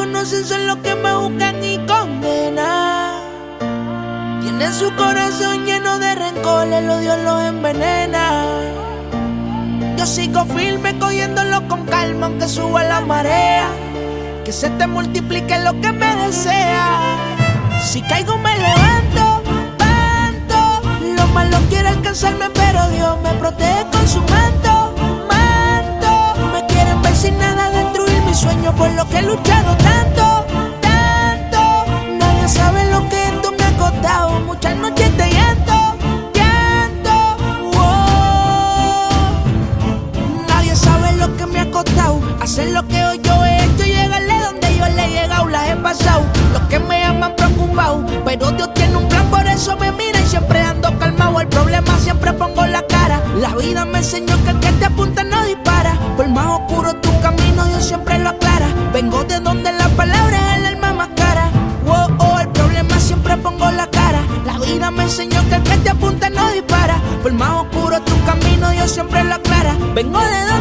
conocen son los que me buscan y condenan. Tienen su corazón lleno de rencor, el odio los envenena. Yo sigo firme cogiéndolo con calma aunque suba la marea. Que se te multiplique lo que me desea. Si caigo me levanto, tanto. Lo malo quiere alcanzarme, pero Dios me por lo que he luchado tanto, tanto. Nadie sabe lo que esto me ha costado. Muchas noches de llanto, llanto. wow. Nadie sabe lo que me ha costado. Hacer lo que hoy yo he hecho y llegarle donde yo le he llegado. Las he pasado. Los que me aman preocupado. Pero Dios tiene un plan, por eso me mira y siempre ando calmado. El problema siempre pongo la cara. La vida me enseñó que el que te apunta que el que te apunta no dispara. Por más oscuro tu camino, Dios siempre lo aclara. Vengo de donde